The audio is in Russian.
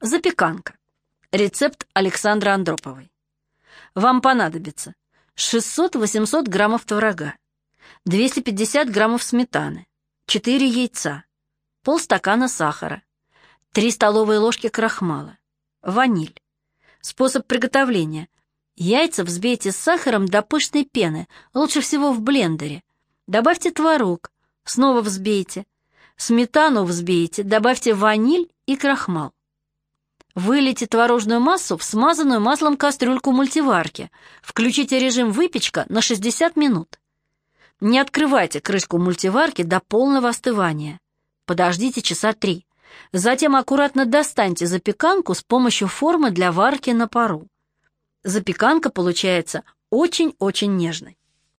Запеканка. Рецепт Александры Андроповой. Вам понадобится 600-800 граммов творога, 250 граммов сметаны, 4 яйца, полстакана сахара, 3 столовые ложки крахмала, ваниль. Способ приготовления. Яйца взбейте с сахаром до пышной пены, лучше всего в блендере. Добавьте творог, снова взбейте. Сметану взбейте, добавьте ваниль и крахмал. Вылейте творожную массу в смазанную маслом кастрюльку мультиварки. Включите режим выпечка на 60 минут. Не открывайте крышку мультиварки до полного остывания. Подождите часа три. Затем аккуратно достаньте запеканку с помощью формы для варки на пару. Запеканка получается очень-очень нежной.